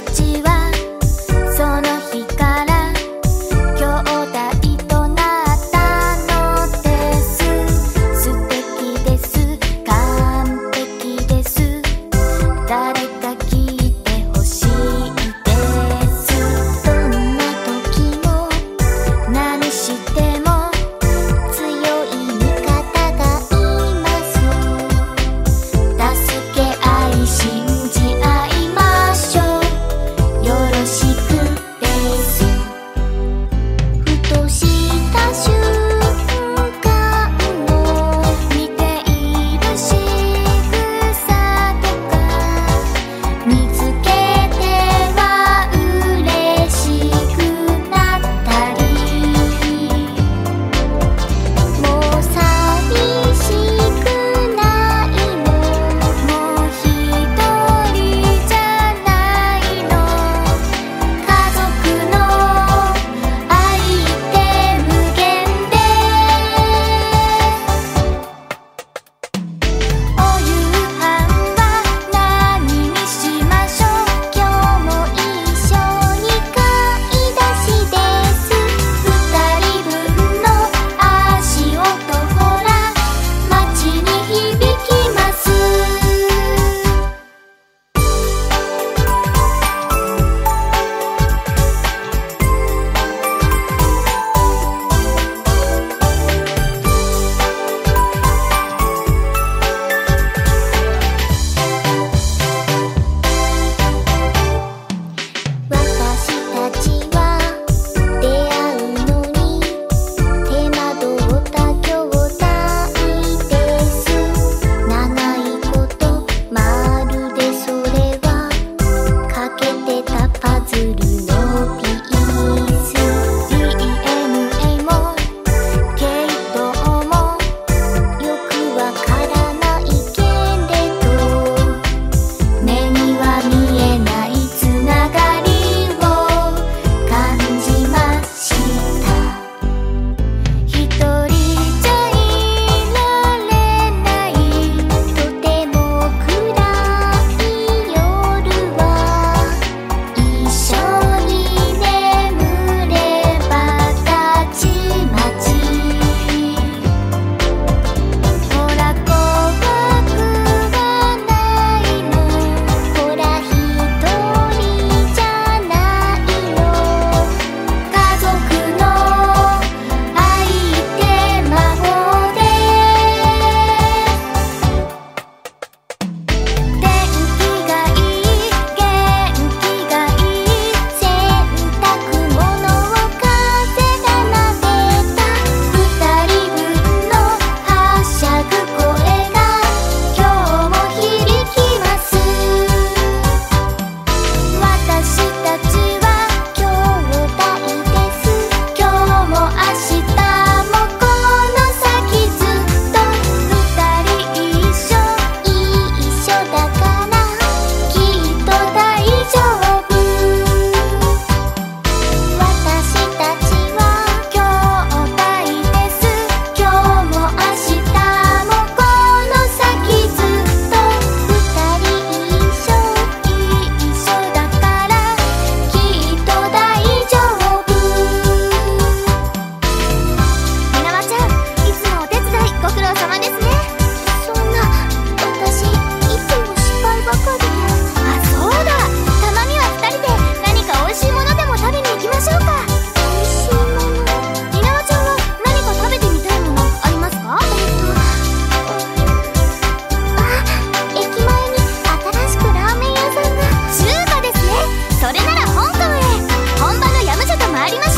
t 本館へ本場のヤムチャと回りましょう。